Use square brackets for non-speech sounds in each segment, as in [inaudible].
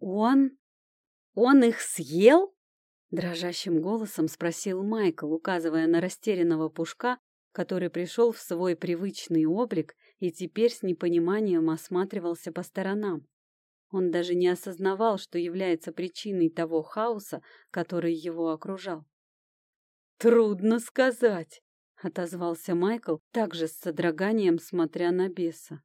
«Он? Он их съел?» Дрожащим голосом спросил Майкл, указывая на растерянного пушка, который пришел в свой привычный облик и теперь с непониманием осматривался по сторонам. Он даже не осознавал, что является причиной того хаоса, который его окружал. «Трудно сказать», — отозвался Майкл, также с содроганием смотря на беса.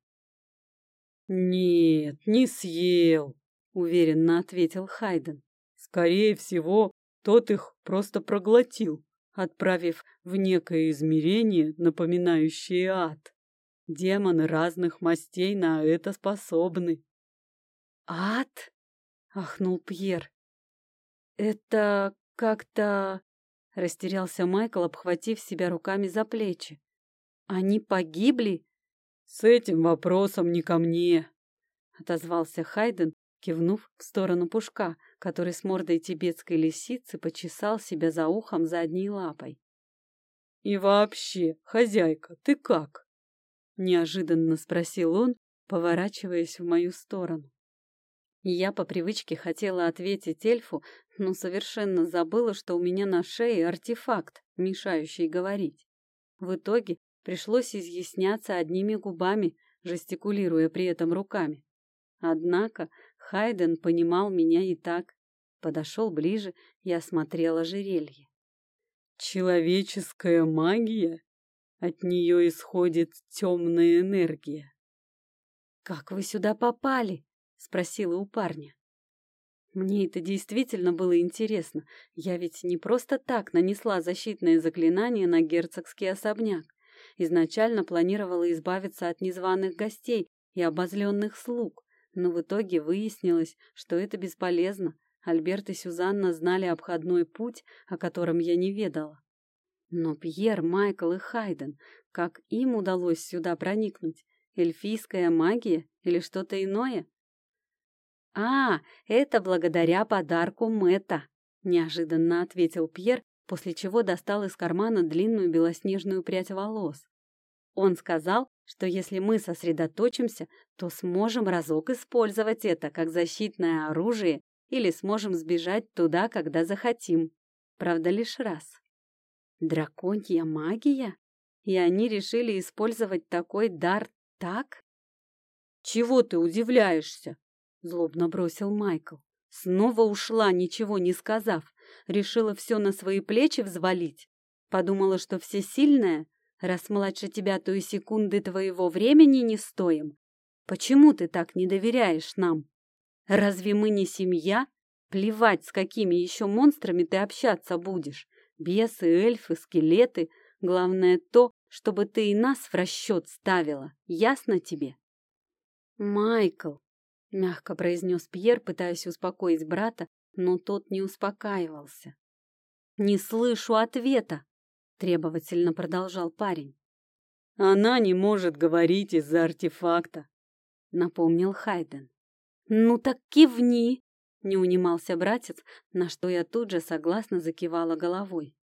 «Нет, не съел», — уверенно ответил Хайден. «Скорее всего, тот их просто проглотил, отправив в некое измерение, напоминающее ад. Демоны разных мастей на это способны». «Ад?» — ахнул Пьер. «Это как-то...» — растерялся Майкл, обхватив себя руками за плечи. «Они погибли?» «С этим вопросом не ко мне», — отозвался Хайден, кивнув в сторону Пушка, который с мордой тибетской лисицы почесал себя за ухом задней лапой. «И вообще, хозяйка, ты как?» — неожиданно спросил он, поворачиваясь в мою сторону. Я по привычке хотела ответить эльфу, но совершенно забыла, что у меня на шее артефакт, мешающий говорить. В итоге пришлось изъясняться одними губами, жестикулируя при этом руками. Однако Хайден понимал меня и так. Подошел ближе и осмотрел ожерелье. «Человеческая магия? От нее исходит темная энергия». «Как вы сюда попали?» — спросила у парня. Мне это действительно было интересно. Я ведь не просто так нанесла защитное заклинание на герцогский особняк. Изначально планировала избавиться от незваных гостей и обозленных слуг, но в итоге выяснилось, что это бесполезно. Альберт и Сюзанна знали обходной путь, о котором я не ведала. Но Пьер, Майкл и Хайден, как им удалось сюда проникнуть? Эльфийская магия или что-то иное? «А, это благодаря подарку Мэтта», — неожиданно ответил Пьер, после чего достал из кармана длинную белоснежную прядь волос. Он сказал, что если мы сосредоточимся, то сможем разок использовать это как защитное оружие или сможем сбежать туда, когда захотим. Правда, лишь раз. Драконья магия? И они решили использовать такой дар так? Чего ты удивляешься? Злобно бросил Майкл. Снова ушла, ничего не сказав. Решила все на свои плечи взвалить. Подумала, что все сильная, раз младше тебя, то и секунды твоего времени не стоим. Почему ты так не доверяешь нам? Разве мы не семья? Плевать, с какими еще монстрами ты общаться будешь. Бесы, эльфы, скелеты. Главное то, чтобы ты и нас в расчет ставила. Ясно тебе? Майкл, — мягко произнес Пьер, пытаясь успокоить брата, но тот не успокаивался. «Не слышу ответа!» — требовательно продолжал парень. «Она не может говорить из-за артефакта», — напомнил Хайден. «Ну так кивни!» — не унимался братец, на что я тут же согласно закивала головой.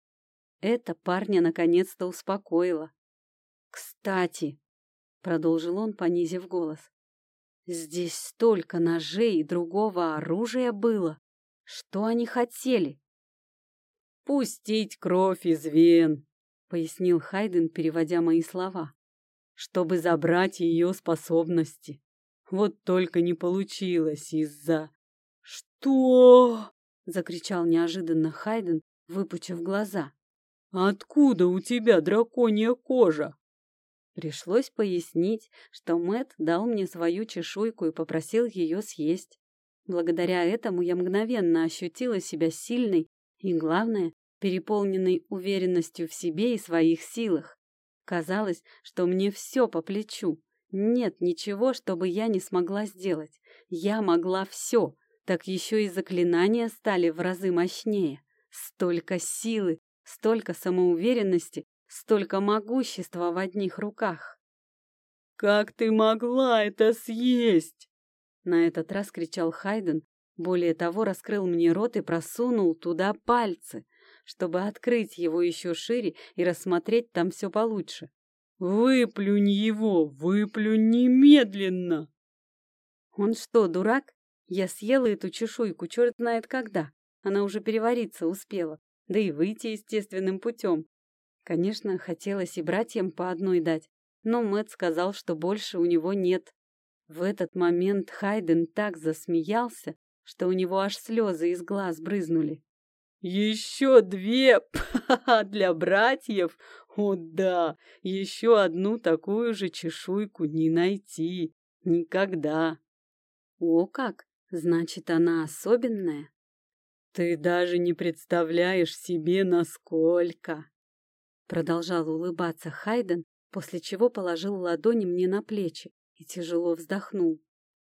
Это парня наконец-то успокоило. «Кстати», — продолжил он, понизив голос, Здесь столько ножей и другого оружия было. Что они хотели? «Пустить кровь из вен», — пояснил Хайден, переводя мои слова, «чтобы забрать ее способности. Вот только не получилось из-за...» «Что?» — закричал неожиданно Хайден, выпучив глаза. «Откуда у тебя драконья кожа?» Пришлось пояснить, что Мэт дал мне свою чешуйку и попросил ее съесть. Благодаря этому я мгновенно ощутила себя сильной и, главное, переполненной уверенностью в себе и своих силах. Казалось, что мне все по плечу. Нет ничего, чтобы я не смогла сделать. Я могла все, так еще и заклинания стали в разы мощнее. Столько силы, столько самоуверенности, Столько могущества в одних руках. «Как ты могла это съесть?» На этот раз кричал Хайден. Более того, раскрыл мне рот и просунул туда пальцы, чтобы открыть его еще шире и рассмотреть там все получше. «Выплюнь его! Выплюнь немедленно!» «Он что, дурак?» Я съела эту чешуйку, черт знает когда. Она уже перевариться успела, да и выйти естественным путем. Конечно, хотелось и братьям по одной дать, но Мэт сказал, что больше у него нет. В этот момент Хайден так засмеялся, что у него аж слезы из глаз брызнули. «Еще две [laughs] для братьев? О да, еще одну такую же чешуйку не найти. Никогда!» «О как! Значит, она особенная?» «Ты даже не представляешь себе, насколько!» Продолжал улыбаться Хайден, после чего положил ладони мне на плечи и тяжело вздохнул.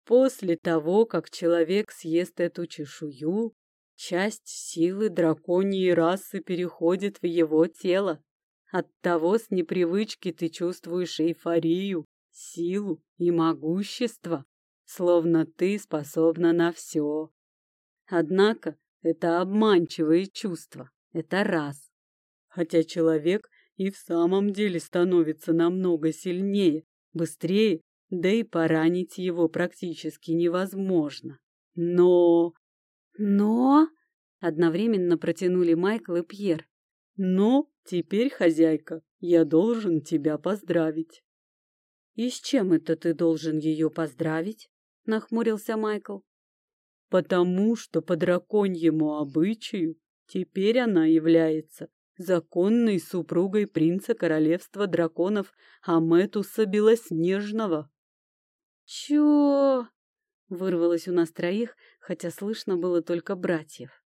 После того, как человек съест эту чешую, часть силы драконьей расы переходит в его тело. Оттого с непривычки ты чувствуешь эйфорию, силу и могущество, словно ты способна на все. Однако это обманчивое чувство. Это раз. Хотя человек и в самом деле становится намного сильнее, быстрее, да и поранить его практически невозможно. Но... Но... Одновременно протянули Майкл и Пьер. Но теперь, хозяйка, я должен тебя поздравить. И с чем это ты должен ее поздравить? Нахмурился Майкл потому что по драконьему обычаю теперь она является законной супругой принца королевства драконов Аметуса Белоснежного. «Чё?» — вырвалось у нас троих, хотя слышно было только братьев.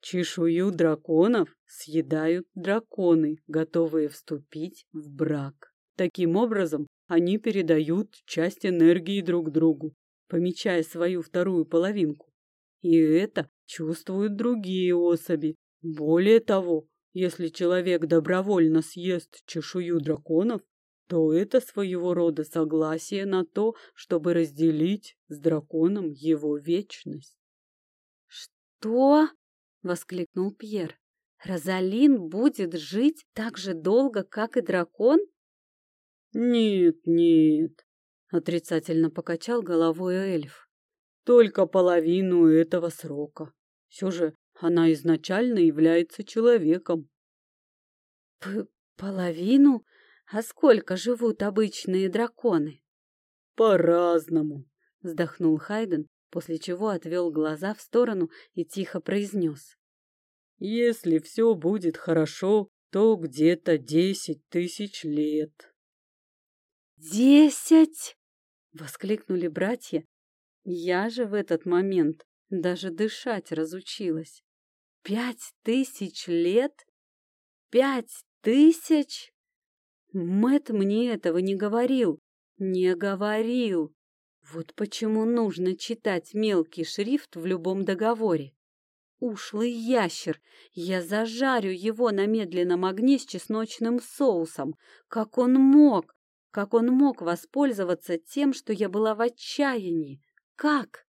Чешую драконов съедают драконы, готовые вступить в брак. Таким образом, они передают часть энергии друг другу, помечая свою вторую половинку. И это чувствуют другие особи. Более того, если человек добровольно съест чешую драконов, то это своего рода согласие на то, чтобы разделить с драконом его вечность. «Что?» — воскликнул Пьер. «Розалин будет жить так же долго, как и дракон?» «Нет, нет, Отрицательно покачал головой эльф. Только половину этого срока. Все же она изначально является человеком. П половину? А сколько живут обычные драконы? По-разному, вздохнул Хайден, после чего отвел глаза в сторону и тихо произнес. Если все будет хорошо, то где-то десять тысяч лет. «Десять!» — воскликнули братья. Я же в этот момент даже дышать разучилась. Пять тысяч лет? Пять тысяч? Мэт мне этого не говорил. Не говорил. Вот почему нужно читать мелкий шрифт в любом договоре. Ушлый ящер! Я зажарю его на медленном огне с чесночным соусом. Как он мог? Как он мог воспользоваться тем, что я была в отчаянии? Как?